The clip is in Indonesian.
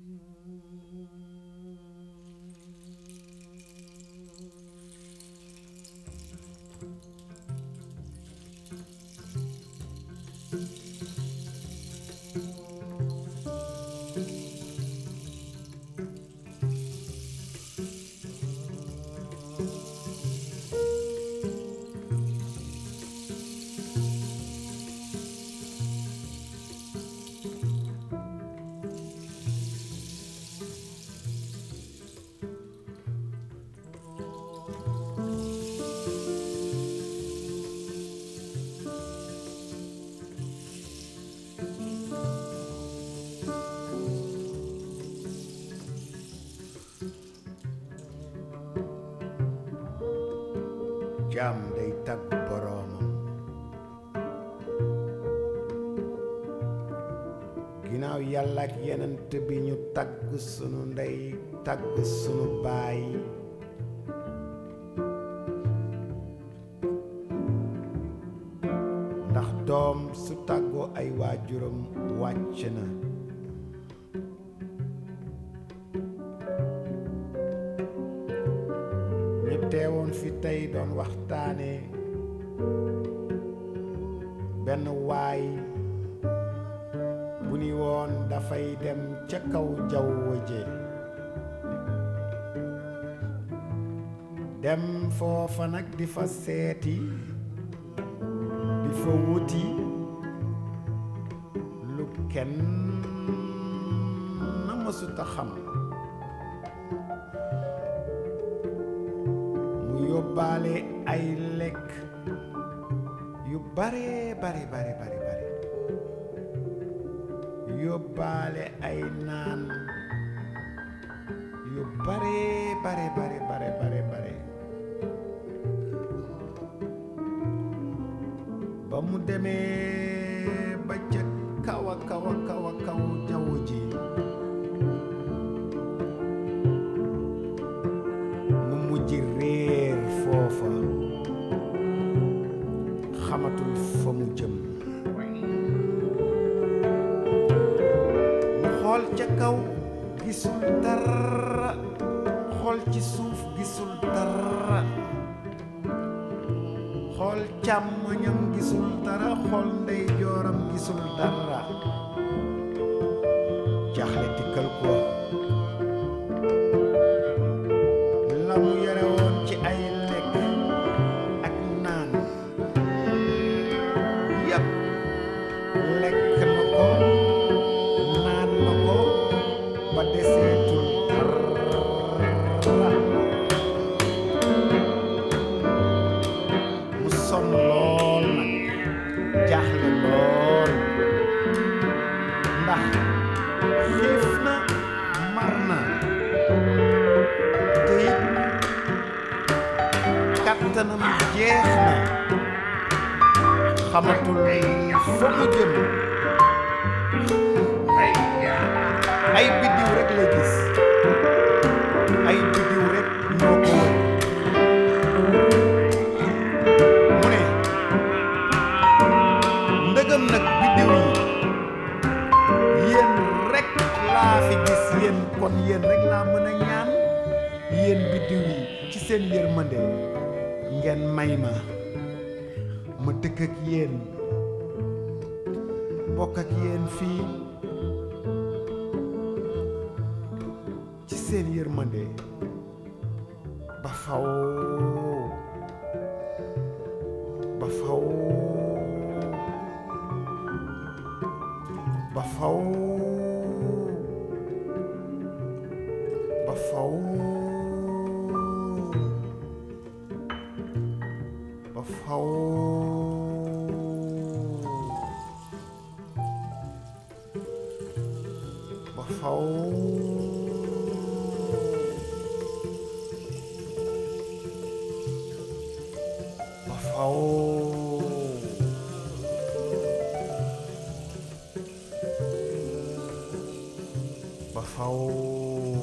Mm-hmm. Day tàggu boroomam ginnaaw yàlla ak yenent bi ñu tàgg sunu ndey tàgg sunu baay ndax ay waajuram wàcc teewoon fi tey doon waxtaane benn waay bu ni woon dafay dem ca kaw jaww ji dem foofa nag di fa seeti di fa wuti lu kenn na mësuta xam mu yóbbaale ay lekk yu bare bare bare bare bare yóbbaale ay naan yu bare bare bare bare bare bare ba mu demee xool ca kaw gisul dara xool ci suuf gisul dara. Xool càmmoñam gisul dara xool ndeyjooram gisul dara ndax xiif na mar na te it kattanam jeex na xamatul fa mu ay mën a ñaan yéen biddiw yi ci seen yërmande ngeen may ma ma dëkk ak yéen bokk ak yéen fii ci seen yërmande ba faw ba faw ba faw of home. Of home.